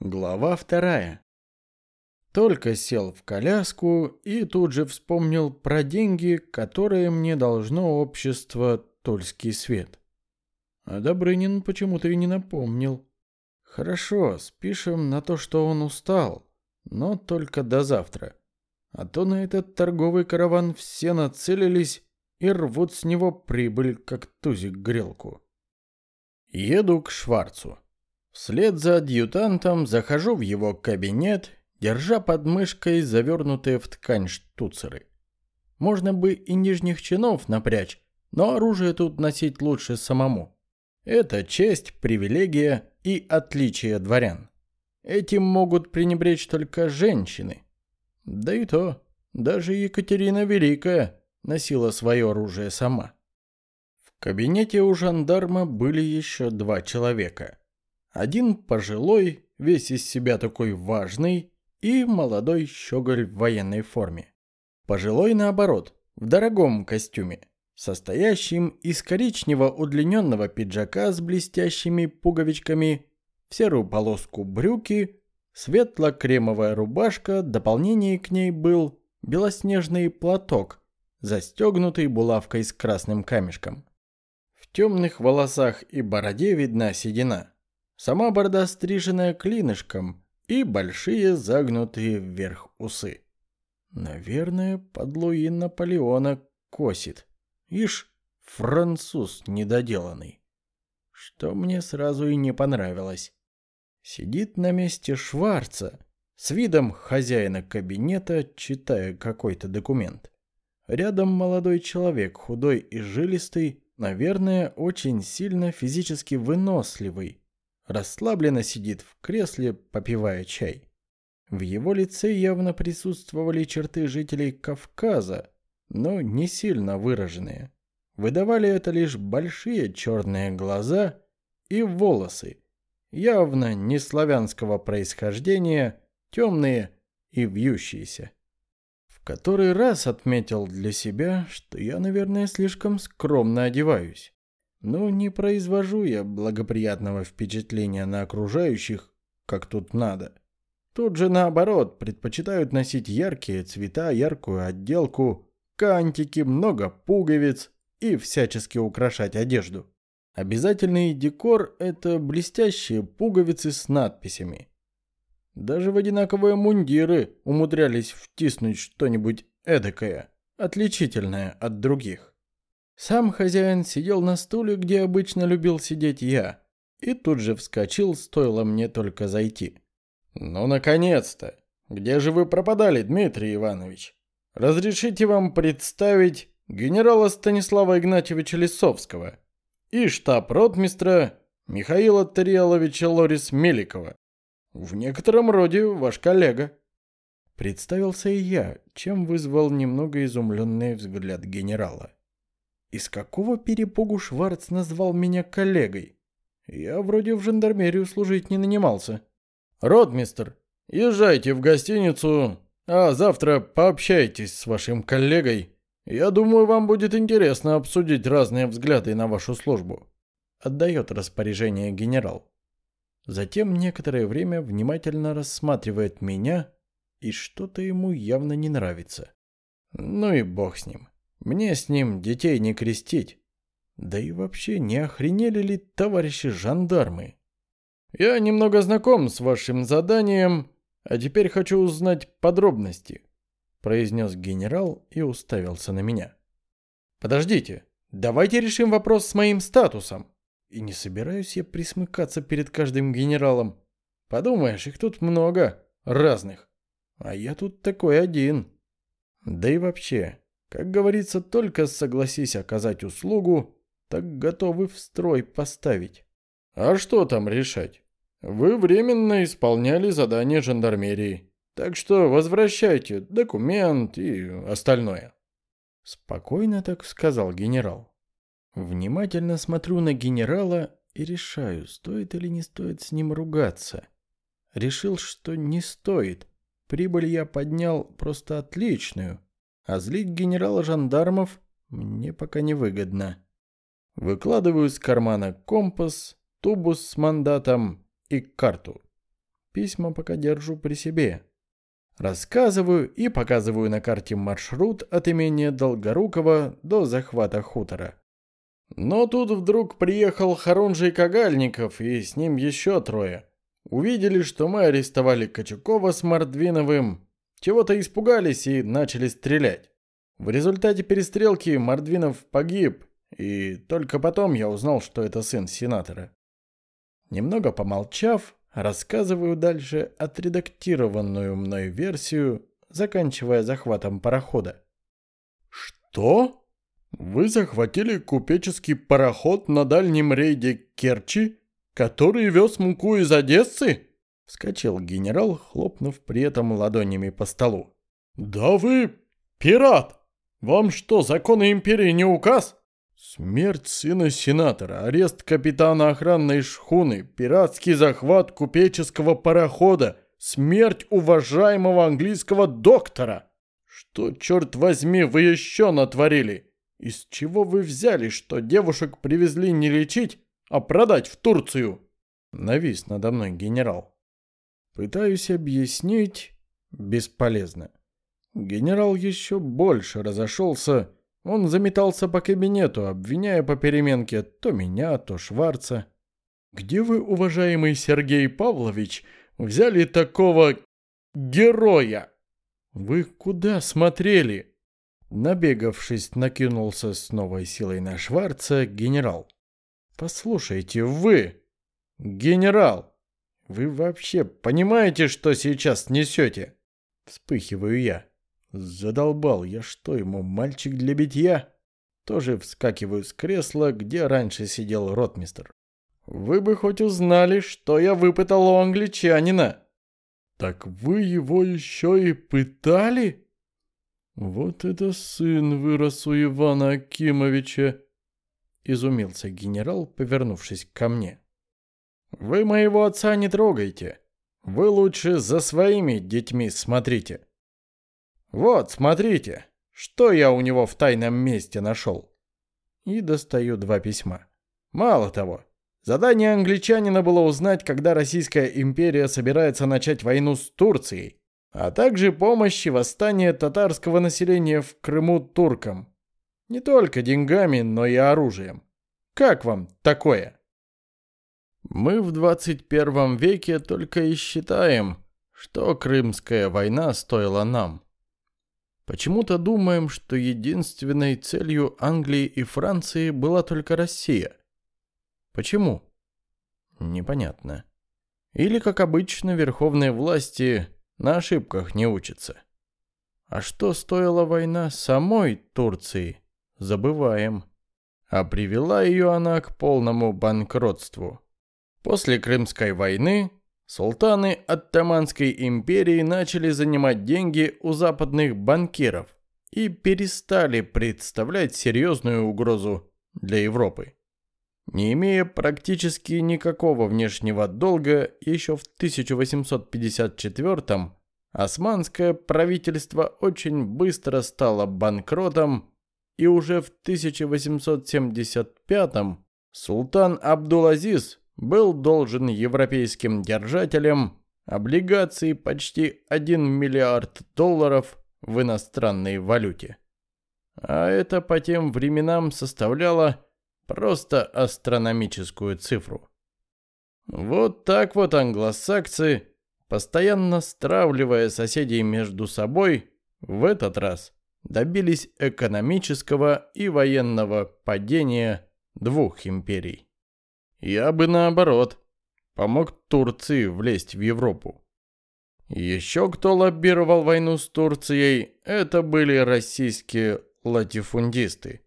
Глава вторая. Только сел в коляску и тут же вспомнил про деньги, которые мне должно общество «Тульский свет». А Добрынин почему-то и не напомнил. Хорошо, спишем на то, что он устал, но только до завтра. А то на этот торговый караван все нацелились и рвут с него прибыль, как тузик грелку. Еду к Шварцу. Вслед за адъютантом захожу в его кабинет, держа под мышкой завернутые в ткань штуцеры. Можно бы и нижних чинов напрячь, но оружие тут носить лучше самому. Это честь, привилегия и отличие дворян. Этим могут пренебречь только женщины. Да и то, даже Екатерина Великая носила свое оружие сама. В кабинете у жандарма были еще два человека. Один пожилой, весь из себя такой важный, и молодой щеголь в военной форме. Пожилой, наоборот, в дорогом костюме, состоящим из коричневого удлиненного пиджака с блестящими пуговичками, в серую полоску брюки, светло-кремовая рубашка, дополнение к ней был белоснежный платок, застегнутый булавкой с красным камешком. В темных волосах и бороде видна седина. Сама борода стриженная клинышком и большие загнутые вверх усы. Наверное, под Луи Наполеона косит. Ишь, француз недоделанный. Что мне сразу и не понравилось. Сидит на месте Шварца, с видом хозяина кабинета, читая какой-то документ. Рядом молодой человек, худой и жилистый, наверное, очень сильно физически выносливый, расслабленно сидит в кресле, попивая чай. В его лице явно присутствовали черты жителей Кавказа, но не сильно выраженные. Выдавали это лишь большие черные глаза и волосы, явно не славянского происхождения, темные и вьющиеся. В который раз отметил для себя, что я, наверное, слишком скромно одеваюсь. Ну, не произвожу я благоприятного впечатления на окружающих, как тут надо. Тут же наоборот, предпочитают носить яркие цвета, яркую отделку, кантики, много пуговиц и всячески украшать одежду. Обязательный декор – это блестящие пуговицы с надписями. Даже в одинаковые мундиры умудрялись втиснуть что-нибудь эдакое, отличительное от других. Сам хозяин сидел на стуле, где обычно любил сидеть я, и тут же вскочил, стоило мне только зайти. «Ну, наконец-то! Где же вы пропадали, Дмитрий Иванович? Разрешите вам представить генерала Станислава Игнатьевича Лисовского и штаб-ротмистра Михаила Тариаловича Лорис Меликова. В некотором роде ваш коллега». Представился и я, чем вызвал немного изумленный взгляд генерала. Из какого перепугу Шварц назвал меня коллегой? Я вроде в жандармерию служить не нанимался. Ротмистер, езжайте в гостиницу, а завтра пообщайтесь с вашим коллегой. Я думаю, вам будет интересно обсудить разные взгляды на вашу службу. Отдает распоряжение генерал. Затем некоторое время внимательно рассматривает меня, и что-то ему явно не нравится. Ну и бог с ним. Мне с ним детей не крестить. Да и вообще, не охренели ли товарищи жандармы? Я немного знаком с вашим заданием, а теперь хочу узнать подробности, произнес генерал и уставился на меня. Подождите, давайте решим вопрос с моим статусом. И не собираюсь я присмыкаться перед каждым генералом. Подумаешь, их тут много, разных. А я тут такой один. Да и вообще, как говорится, только согласись оказать услугу, так готовы в строй поставить. А что там решать? Вы временно исполняли задание жандармерии. Так что возвращайте документ и остальное. Спокойно так сказал генерал. Внимательно смотрю на генерала и решаю, стоит или не стоит с ним ругаться. Решил, что не стоит. Прибыль я поднял просто отличную. А злить генерала жандармов мне пока не выгодно. Выкладываю из кармана компас, тубус с мандатом и карту. Письма пока держу при себе. Рассказываю и показываю на карте маршрут от имения Долгорукова до захвата хутора. Но тут вдруг приехал Харунжий Кагальников и с ним еще трое. Увидели, что мы арестовали Качукова с Мордвиновым, чего-то испугались и начали стрелять. В результате перестрелки Мордвинов погиб, и только потом я узнал, что это сын сенатора. Немного помолчав, рассказываю дальше отредактированную мной версию, заканчивая захватом парохода. «Что? Вы захватили купеческий пароход на дальнем рейде Керчи, который вез муку из Одессы?» Вскочил генерал, хлопнув при этом ладонями по столу. «Да вы пират! Вам что, законы империи не указ?» Смерть сына сенатора, арест капитана охранной шхуны, пиратский захват купеческого парохода, смерть уважаемого английского доктора. Что, черт возьми, вы еще натворили? Из чего вы взяли, что девушек привезли не лечить, а продать в Турцию? Навис надо мной генерал. Пытаюсь объяснить. Бесполезно. Генерал еще больше разошелся он заметался по кабинету, обвиняя по переменке то меня, то Шварца. «Где вы, уважаемый Сергей Павлович, взяли такого героя?» «Вы куда смотрели?» Набегавшись, накинулся с новой силой на Шварца генерал. «Послушайте, вы, генерал, вы вообще понимаете, что сейчас несете?» Вспыхиваю я. Задолбал я, что ему, мальчик для битья? Тоже вскакиваю с кресла, где раньше сидел ротмистр. Вы бы хоть узнали, что я выпытал у англичанина. Так вы его еще и пытали? Вот это сын вырос у Ивана Акимовича. Изумился генерал, повернувшись ко мне. Вы моего отца не трогайте. Вы лучше за своими детьми смотрите. Вот, смотрите, что я у него в тайном месте нашел. И достаю два письма. Мало того, задание англичанина было узнать, когда Российская империя собирается начать войну с Турцией, а также помощи восстания татарского населения в Крыму туркам. Не только деньгами, но и оружием. Как вам такое? Мы в 21 веке только и считаем, что Крымская война стоила нам. Почему-то думаем, что единственной целью Англии и Франции была только Россия. Почему? Непонятно. Или, как обычно, верховные власти на ошибках не учатся. А что стоила война самой Турции, забываем. А привела ее она к полному банкротству. После Крымской войны Султаны Оттаманской империи начали занимать деньги у западных банкиров и перестали представлять серьезную угрозу для Европы. Не имея практически никакого внешнего долга, еще в 1854 османское правительство очень быстро стало банкротом, и уже в 1875 султан Абдул-Азиз был должен европейским держателям облигации почти 1 миллиард долларов в иностранной валюте. А это по тем временам составляло просто астрономическую цифру. Вот так вот англосаксы, постоянно стравливая соседей между собой, в этот раз добились экономического и военного падения двух империй. Я бы наоборот, помог Турции влезть в Европу. Еще кто лоббировал войну с Турцией, это были российские латифундисты.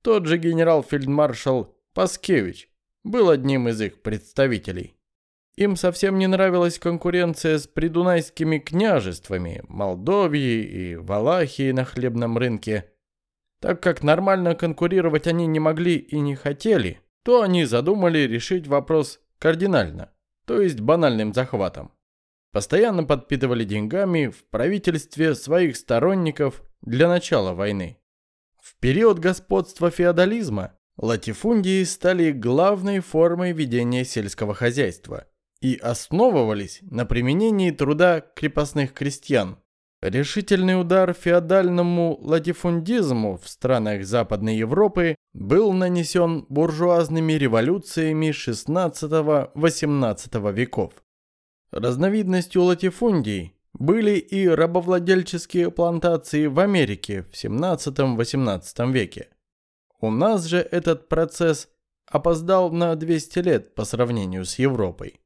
Тот же генерал-фельдмаршал Паскевич был одним из их представителей. Им совсем не нравилась конкуренция с придунайскими княжествами Молдовией и Валахией на хлебном рынке. Так как нормально конкурировать они не могли и не хотели – то они задумали решить вопрос кардинально, то есть банальным захватом. Постоянно подпитывали деньгами в правительстве своих сторонников для начала войны. В период господства феодализма латифундии стали главной формой ведения сельского хозяйства, и основывались на применении труда крепостных крестьян. Решительный удар феодальному латифундизму в странах Западной Европы был нанесен буржуазными революциями XVI-XVIII веков. Разновидностью латифундий были и рабовладельческие плантации в Америке в XVII-XVIII веке. У нас же этот процесс опоздал на 200 лет по сравнению с Европой.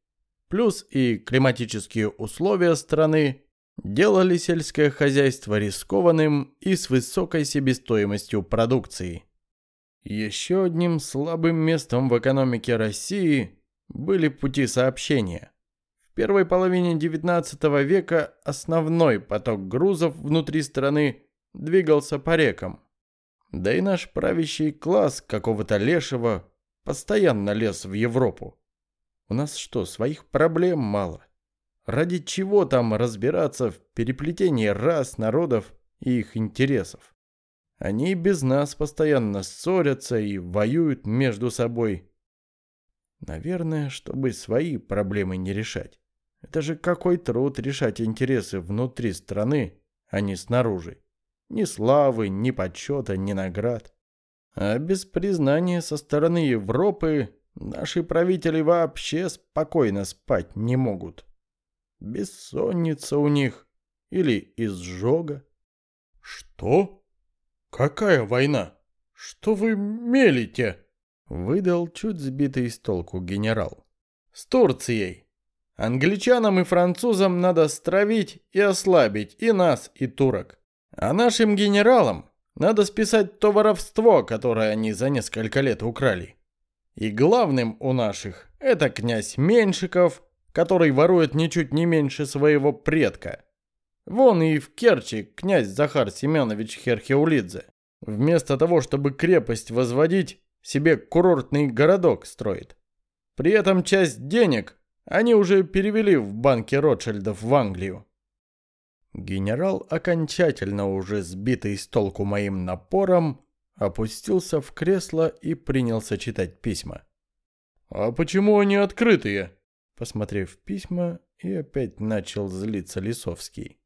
Плюс и климатические условия страны делали сельское хозяйство рискованным и с высокой себестоимостью продукции. Еще одним слабым местом в экономике России были пути сообщения. В первой половине XIX века основной поток грузов внутри страны двигался по рекам. Да и наш правящий класс какого-то лешего постоянно лез в Европу. У нас что, своих проблем мало? Ради чего там разбираться в переплетении рас, народов и их интересов? Они без нас постоянно ссорятся и воюют между собой. Наверное, чтобы свои проблемы не решать. Это же какой труд решать интересы внутри страны, а не снаружи. Ни славы, ни почета, ни наград. А без признания со стороны Европы наши правители вообще спокойно спать не могут. Бессонница у них или изжога. Что? Какая война? Что вы мелите? Выдал чуть сбитый с толку генерал. С Турцией. Англичанам и французам надо стравить и ослабить и нас, и турок. А нашим генералам надо списать то воровство, которое они за несколько лет украли. И главным у наших это князь Меньшиков, который ворует ничуть не меньше своего предка. Вон и в Керчи князь Захар Семенович Херхеулидзе. Вместо того, чтобы крепость возводить, себе курортный городок строит. При этом часть денег они уже перевели в банки Ротшильдов в Англию. Генерал, окончательно уже сбитый с толку моим напором, опустился в кресло и принялся читать письма. «А почему они открытые?» Посмотрев письма, и опять начал злиться Лисовский.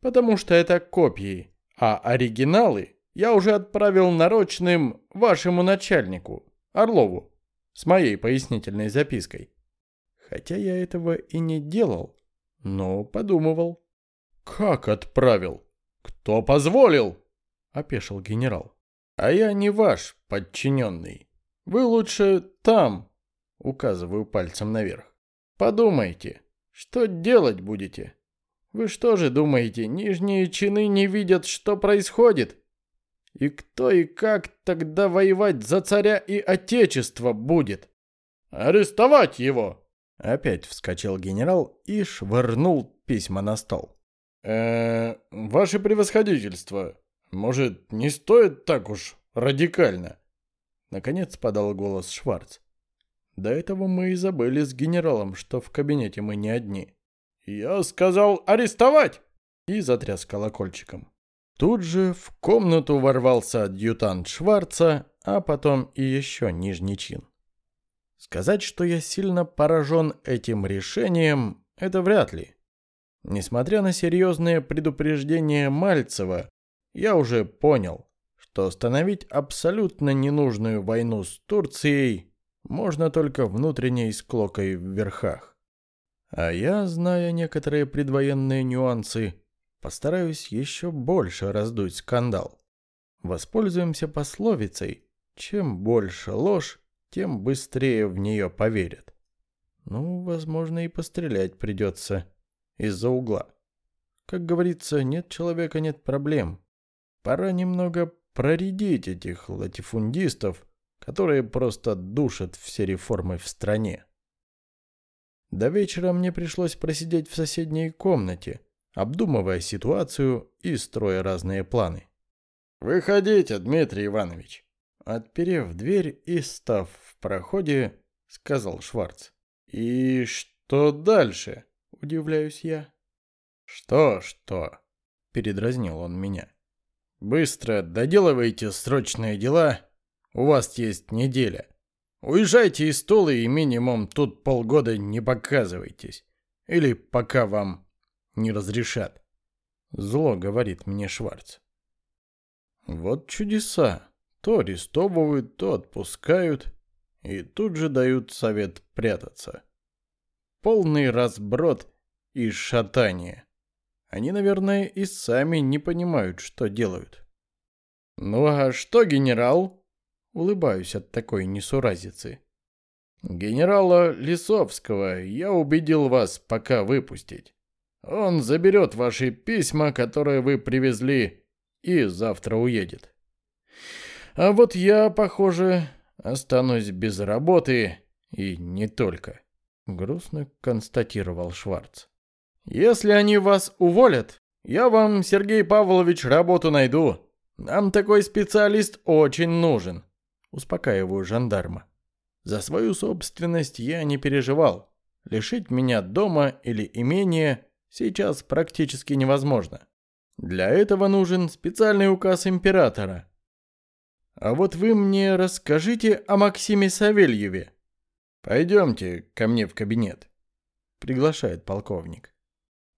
«Потому что это копии, а оригиналы я уже отправил нарочным вашему начальнику, Орлову, с моей пояснительной запиской. Хотя я этого и не делал, но подумывал. «Как отправил? Кто позволил?» — опешил генерал. «А я не ваш подчиненный. Вы лучше там», — указываю пальцем наверх. «Подумайте, что делать будете? Вы что же думаете, нижние чины не видят, что происходит? И кто и как тогда воевать за царя и отечество будет? Арестовать его!» Опять вскочил генерал и швырнул письма на стол. э ваше превосходительство, может, не стоит так уж радикально?» Наконец подал голос Шварц. До этого мы и забыли с генералом, что в кабинете мы не одни. «Я сказал арестовать!» И затряс колокольчиком. Тут же в комнату ворвался адъютант Шварца, а потом и еще нижний чин. Сказать, что я сильно поражен этим решением, это вряд ли. Несмотря на серьезные предупреждения Мальцева, я уже понял, что остановить абсолютно ненужную войну с Турцией можно только внутренней склокой в верхах. А я, зная некоторые предвоенные нюансы, постараюсь еще больше раздуть скандал. Воспользуемся пословицей «чем больше ложь, тем быстрее в нее поверят. Ну, возможно, и пострелять придется из-за угла. Как говорится, нет человека, нет проблем. Пора немного проредить этих латифундистов, которые просто душат все реформы в стране. До вечера мне пришлось просидеть в соседней комнате, обдумывая ситуацию и строя разные планы. «Выходите, Дмитрий Иванович!» Отперев дверь и став в проходе, сказал Шварц. «И что дальше?» – удивляюсь я. «Что, что?» – передразнил он меня. «Быстро доделывайте срочные дела. У вас есть неделя. Уезжайте из Тулы и минимум тут полгода не показывайтесь. Или пока вам не разрешат. Зло говорит мне Шварц. Вот чудеса. То арестовывают, то отпускают. И тут же дают совет прятаться. Полный разброд и шатание. Они, наверное, и сами не понимают, что делают. «Ну а что, генерал?» Улыбаюсь от такой несуразицы. «Генерала Лисовского я убедил вас пока выпустить. Он заберет ваши письма, которые вы привезли, и завтра уедет. А вот я, похоже, останусь без работы, и не только», — грустно констатировал Шварц. «Если они вас уволят, я вам, Сергей Павлович, работу найду. Нам такой специалист очень нужен», — успокаиваю жандарма. За свою собственность я не переживал. Лишить меня дома или имения сейчас практически невозможно. Для этого нужен специальный указ императора. А вот вы мне расскажите о Максиме Савельеве. Пойдемте ко мне в кабинет, приглашает полковник.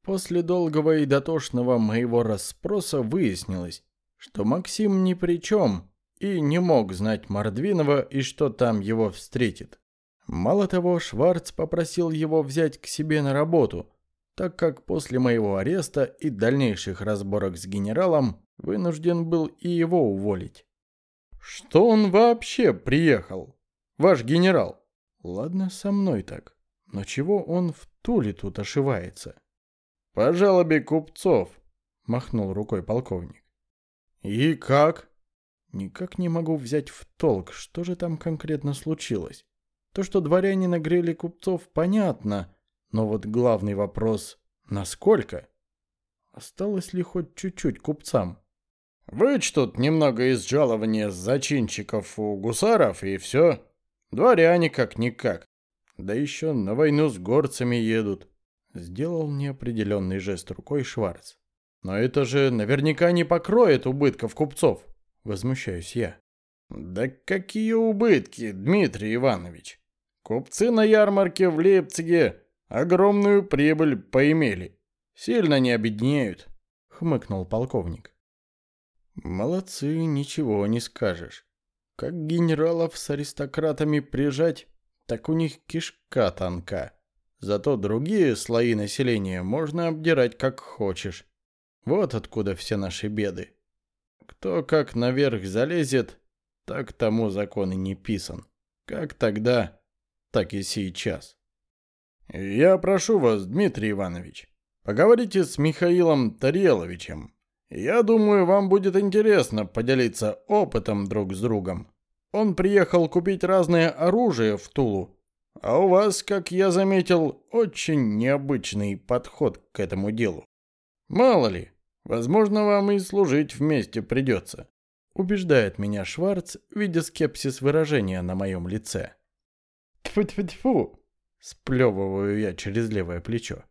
После долгого и дотошного моего расспроса выяснилось, что Максим ни при чем, и не мог знать Мордвинова и что там его встретит. Мало того, Шварц попросил его взять к себе на работу, так как после моего ареста и дальнейших разборок с генералом вынужден был и его уволить. Что он вообще приехал? Ваш генерал? Ладно, со мной так. Но чего он в Туле тут ошивается? По жалобе купцов, махнул рукой полковник. И как? Никак не могу взять в толк, что же там конкретно случилось. То, что дворяне нагрели купцов, понятно, но вот главный вопрос — насколько? Осталось ли хоть чуть-чуть купцам? Вычтут немного из жалования зачинщиков у гусаров, и все. Дворяне как-никак. Да еще на войну с горцами едут. Сделал неопределенный жест рукой Шварц. Но это же наверняка не покроет убытков купцов. Возмущаюсь я. Да какие убытки, Дмитрий Иванович? Купцы на ярмарке в Лейпциге огромную прибыль поимели. Сильно не обеднеют, хмыкнул полковник. Молодцы, ничего не скажешь. Как генералов с аристократами прижать, так у них кишка тонка. Зато другие слои населения можно обдирать как хочешь. Вот откуда все наши беды. Кто как наверх залезет, так тому закон и не писан. Как тогда, так и сейчас. Я прошу вас, Дмитрий Иванович, поговорите с Михаилом Тареловичем. Я думаю, вам будет интересно поделиться опытом друг с другом. Он приехал купить разное оружие в Тулу, а у вас, как я заметил, очень необычный подход к этому делу. Мало ли, Возможно, вам и служить вместе придется. Убеждает меня Шварц, видя скепсис выражения на моем лице. Тьфу-тьфу-тьфу! Сплевываю я через левое плечо.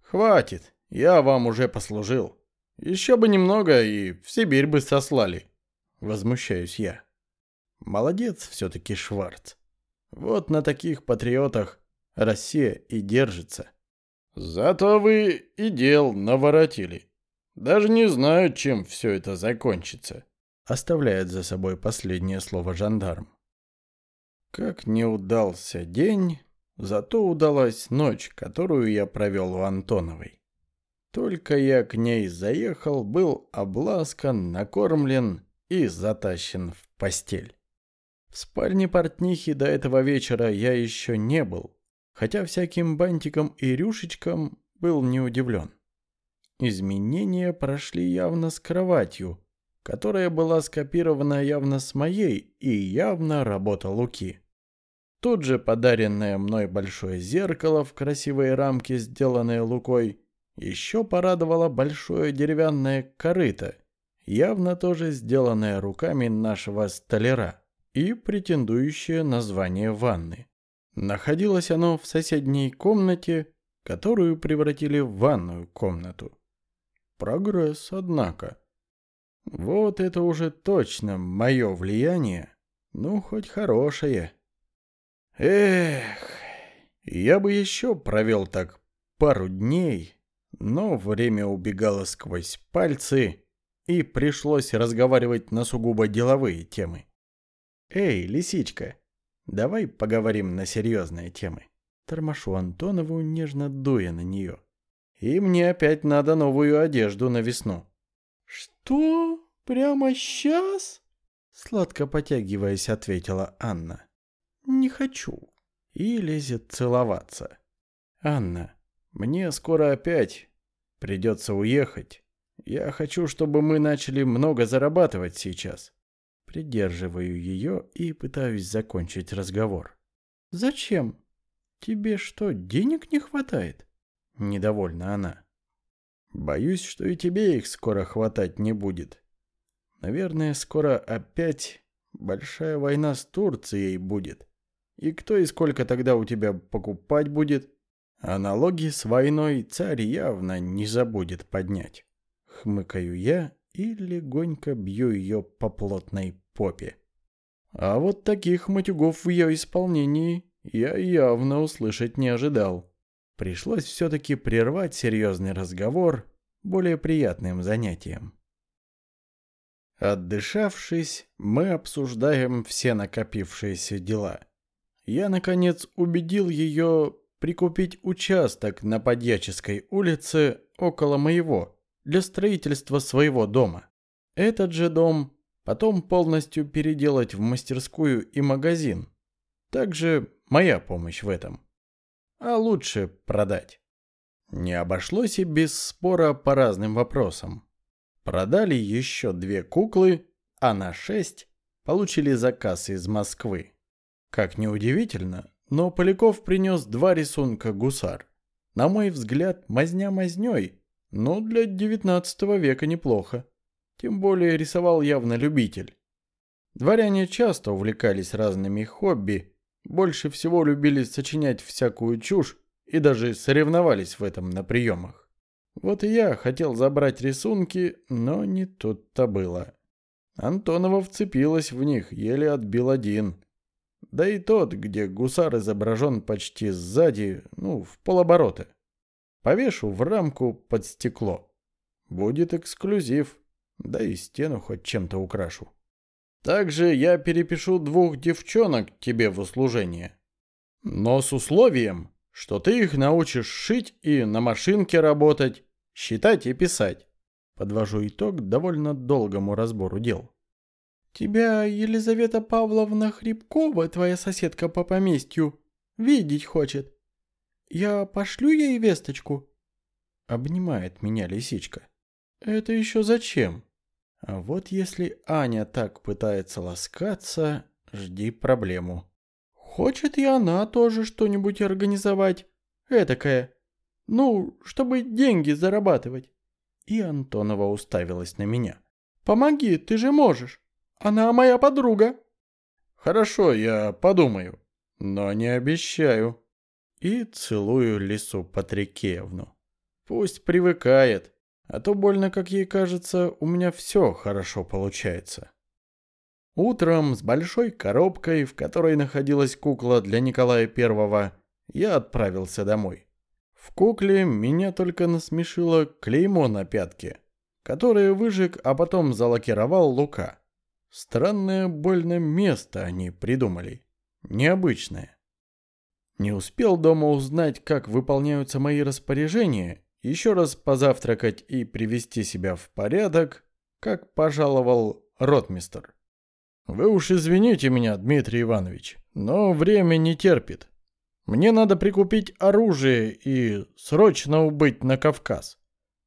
Хватит, я вам уже послужил. Еще бы немного и в Сибирь бы сослали. Возмущаюсь я. Молодец все-таки Шварц. Вот на таких патриотах Россия и держится. Зато вы и дел наворотили. Даже не знаю, чем все это закончится. Оставляет за собой последнее слово жандарм. Как не удался день, зато удалась ночь, которую я провел у Антоновой. Только я к ней заехал, был обласкан, накормлен и затащен в постель. В спальне портнихи до этого вечера я еще не был, хотя всяким бантиком и рюшечкам был не удивлен. Изменения прошли явно с кроватью, которая была скопирована явно с моей и явно работа Луки. Тут же подаренное мной большое зеркало в красивой рамке, сделанное Лукой, еще порадовало большое деревянное корыто, явно тоже сделанное руками нашего столяра и претендующее на звание ванны. Находилось оно в соседней комнате, которую превратили в ванную комнату. Прогресс, однако. Вот это уже точно мое влияние. Ну, хоть хорошее. Эх, я бы еще провел так пару дней, но время убегало сквозь пальцы, и пришлось разговаривать на сугубо деловые темы. «Эй, лисичка, давай поговорим на серьезные темы». Тормошу Антонову, нежно дуя на нее. «И мне опять надо новую одежду на весну». «Что? Прямо сейчас?» Сладко потягиваясь, ответила Анна. «Не хочу». И лезет целоваться. «Анна, мне скоро опять придется уехать. Я хочу, чтобы мы начали много зарабатывать сейчас. Придерживаю ее и пытаюсь закончить разговор. Зачем? Тебе что, денег не хватает? Недовольна она. Боюсь, что и тебе их скоро хватать не будет. Наверное, скоро опять большая война с Турцией будет. И кто и сколько тогда у тебя покупать будет? А налоги с войной царь явно не забудет поднять. Хмыкаю я и легонько бью ее по плотной попе. А вот таких матюгов в ее исполнении я явно услышать не ожидал. Пришлось все-таки прервать серьезный разговор более приятным занятием. Отдышавшись, мы обсуждаем все накопившиеся дела. Я, наконец, убедил ее прикупить участок на Подьяческой улице около моего, для строительства своего дома. Этот же дом потом полностью переделать в мастерскую и магазин. Также моя помощь в этом. А лучше продать. Не обошлось и без спора по разным вопросам. Продали еще две куклы, а на шесть получили заказ из Москвы. Как ни удивительно, но Поляков принес два рисунка гусар. На мой взгляд, мазня мазней, но для девятнадцатого века неплохо. Тем более рисовал явно любитель. Дворяне часто увлекались разными хобби, больше всего любили сочинять всякую чушь и даже соревновались в этом на приемах. Вот и я хотел забрать рисунки, но не тут-то было. Антонова вцепилась в них, еле отбил один. Да и тот, где гусар изображен почти сзади, ну, в полоборота. Повешу в рамку под стекло. Будет эксклюзив. Да и стену хоть чем-то украшу. Также я перепишу двух девчонок тебе в услужение. Но с условием, что ты их научишь шить и на машинке работать, считать и писать. Подвожу итог довольно долгому разбору дел. Тебя Елизавета Павловна Хребкова, твоя соседка по поместью, видеть хочет. Я пошлю ей весточку?» Обнимает меня лисичка. «Это еще зачем? А вот если Аня так пытается ласкаться, жди проблему». «Хочет и она тоже что-нибудь организовать. Этакое. Ну, чтобы деньги зарабатывать». И Антонова уставилась на меня. «Помоги, ты же можешь. Она моя подруга». «Хорошо, я подумаю, но не обещаю» и целую Лису Патрикеевну. Пусть привыкает, а то больно, как ей кажется, у меня все хорошо получается. Утром с большой коробкой, в которой находилась кукла для Николая Первого, я отправился домой. В кукле меня только насмешило клеймо на пятке, которое выжег, а потом залакировал Лука. Странное больное место они придумали. Необычное. Не успел дома узнать, как выполняются мои распоряжения, еще раз позавтракать и привести себя в порядок, как пожаловал ротмистер. «Вы уж извините меня, Дмитрий Иванович, но время не терпит. Мне надо прикупить оружие и срочно убыть на Кавказ.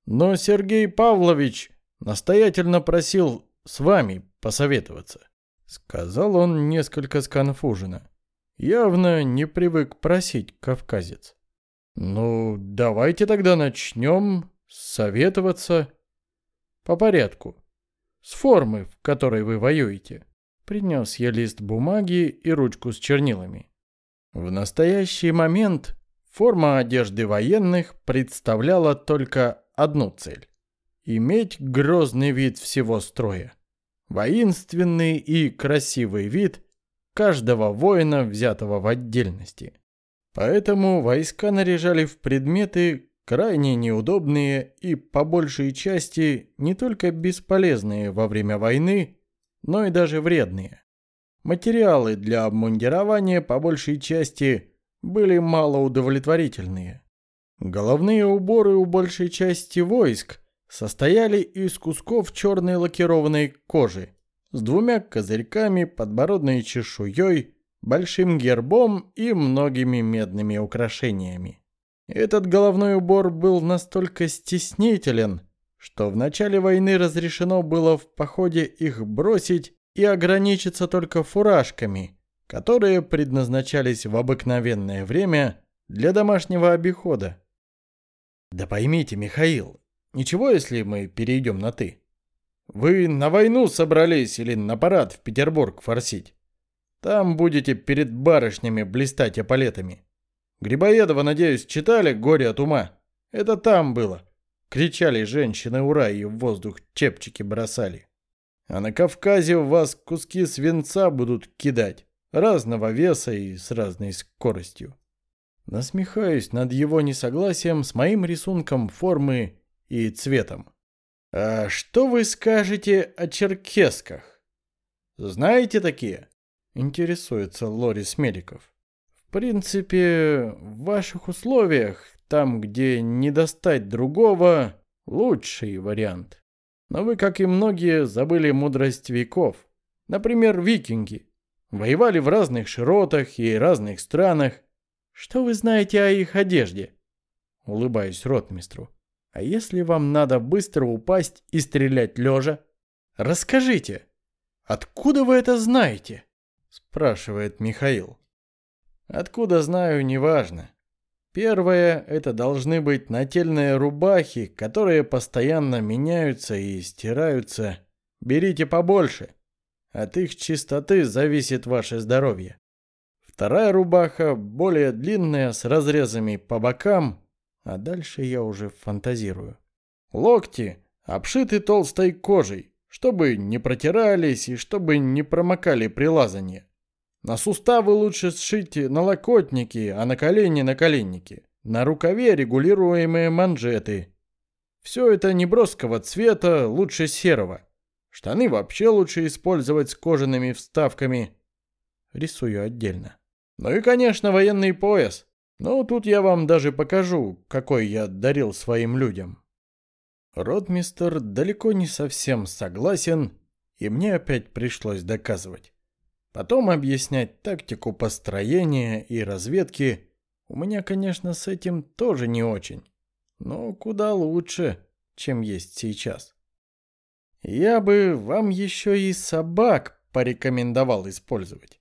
Но Сергей Павлович настоятельно просил с вами посоветоваться», — сказал он несколько сконфуженно. Явно не привык просить кавказец. Ну, давайте тогда начнем советоваться по порядку. С формы, в которой вы воюете. Принес я лист бумаги и ручку с чернилами. В настоящий момент форма одежды военных представляла только одну цель – иметь грозный вид всего строя. Воинственный и красивый вид каждого воина, взятого в отдельности. Поэтому войска наряжали в предметы крайне неудобные и по большей части не только бесполезные во время войны, но и даже вредные. Материалы для обмундирования по большей части были малоудовлетворительные. Головные уборы у большей части войск состояли из кусков черной лакированной кожи с двумя козырьками, подбородной чешуей, большим гербом и многими медными украшениями. Этот головной убор был настолько стеснителен, что в начале войны разрешено было в походе их бросить и ограничиться только фуражками, которые предназначались в обыкновенное время для домашнего обихода. Да поймите, Михаил, ничего, если мы перейдем на «ты»? Вы на войну собрались или на парад в Петербург форсить? Там будете перед барышнями блистать эполетами. Грибоедова, надеюсь, читали «Горе от ума»? Это там было. Кричали женщины «Ура!» и в воздух чепчики бросали. А на Кавказе у вас куски свинца будут кидать. Разного веса и с разной скоростью. Насмехаюсь над его несогласием с моим рисунком формы и цветом. А что вы скажете о черкесках? Знаете такие? Интересуется Лорис Меликов. В принципе, в ваших условиях, там, где не достать другого, лучший вариант. Но вы, как и многие, забыли мудрость веков. Например, викинги. Воевали в разных широтах и разных странах. Что вы знаете о их одежде? Улыбаюсь ротмистру. А если вам надо быстро упасть и стрелять лежа? Расскажите, откуда вы это знаете? Спрашивает Михаил. Откуда знаю, неважно. Первое – это должны быть нательные рубахи, которые постоянно меняются и стираются. Берите побольше. От их чистоты зависит ваше здоровье. Вторая рубаха более длинная, с разрезами по бокам, а дальше я уже фантазирую. Локти обшиты толстой кожей, чтобы не протирались и чтобы не промокали при лазанье. На суставы лучше сшить налокотники, а на колени наколенники. На рукаве регулируемые манжеты. Все это неброского цвета, лучше серого. Штаны вообще лучше использовать с кожаными вставками. Рисую отдельно. Ну и, конечно, военный пояс. Но тут я вам даже покажу, какой я дарил своим людям. Ротмистер далеко не совсем согласен, и мне опять пришлось доказывать. Потом объяснять тактику построения и разведки. У меня, конечно, с этим тоже не очень. Но куда лучше, чем есть сейчас. Я бы вам еще и собак порекомендовал использовать.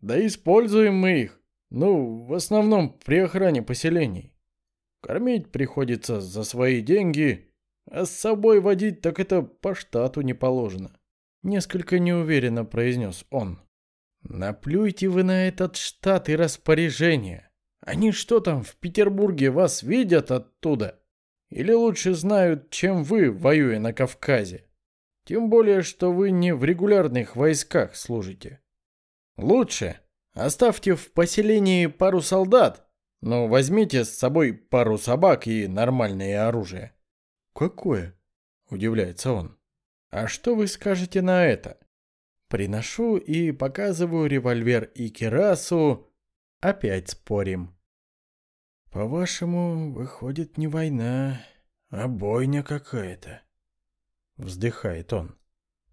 Да используем мы их. Ну, в основном при охране поселений. Кормить приходится за свои деньги, а с собой водить так это по штату не положено. Несколько неуверенно произнес он. Наплюйте вы на этот штат и распоряжение. Они что там в Петербурге вас видят оттуда? Или лучше знают, чем вы, воюя на Кавказе? Тем более, что вы не в регулярных войсках служите. Лучше оставьте в поселении пару солдат, но возьмите с собой пару собак и нормальное оружие. Какое? Удивляется он. А что вы скажете на это? Приношу и показываю револьвер и кирасу. Опять спорим. По-вашему, выходит не война, а бойня какая-то. Вздыхает он.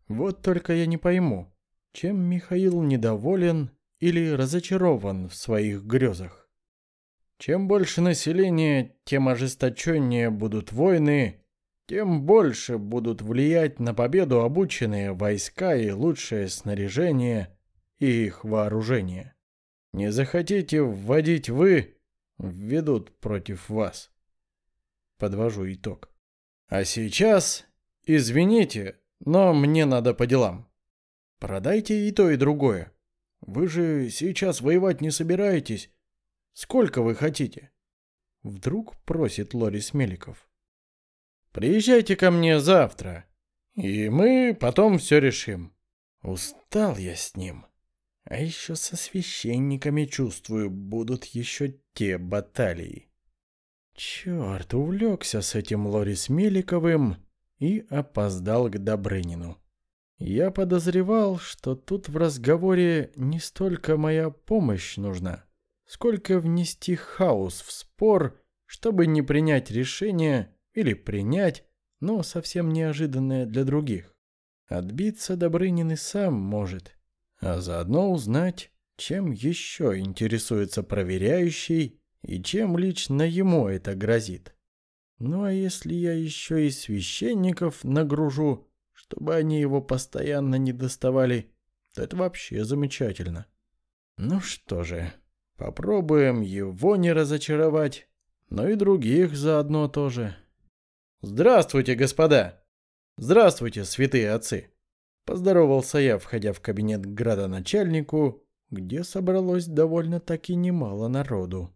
Вот только я не пойму, чем Михаил недоволен или разочарован в своих грезах. Чем больше населения, тем ожесточеннее будут войны, тем больше будут влиять на победу обученные войска и лучшее снаряжение и их вооружение. Не захотите вводить вы, введут против вас. Подвожу итог. А сейчас, извините, но мне надо по делам. Продайте и то, и другое. Вы же сейчас воевать не собираетесь. Сколько вы хотите? Вдруг просит Лорис Меликов. Приезжайте ко мне завтра, и мы потом все решим. Устал я с ним. А еще со священниками, чувствую, будут еще те баталии. Черт, увлекся с этим Лорис Меликовым и опоздал к Добрынину. Я подозревал, что тут в разговоре не столько моя помощь нужна, сколько внести хаос в спор, чтобы не принять решение или принять, но совсем неожиданное для других. Отбиться Добрынин и сам может, а заодно узнать, чем еще интересуется проверяющий и чем лично ему это грозит. Ну а если я еще и священников нагружу, чтобы они его постоянно не доставали, то это вообще замечательно. Ну что же, попробуем его не разочаровать, но и других заодно тоже. Здравствуйте, господа! Здравствуйте, святые отцы! Поздоровался я, входя в кабинет градоначальнику, где собралось довольно-таки немало народу.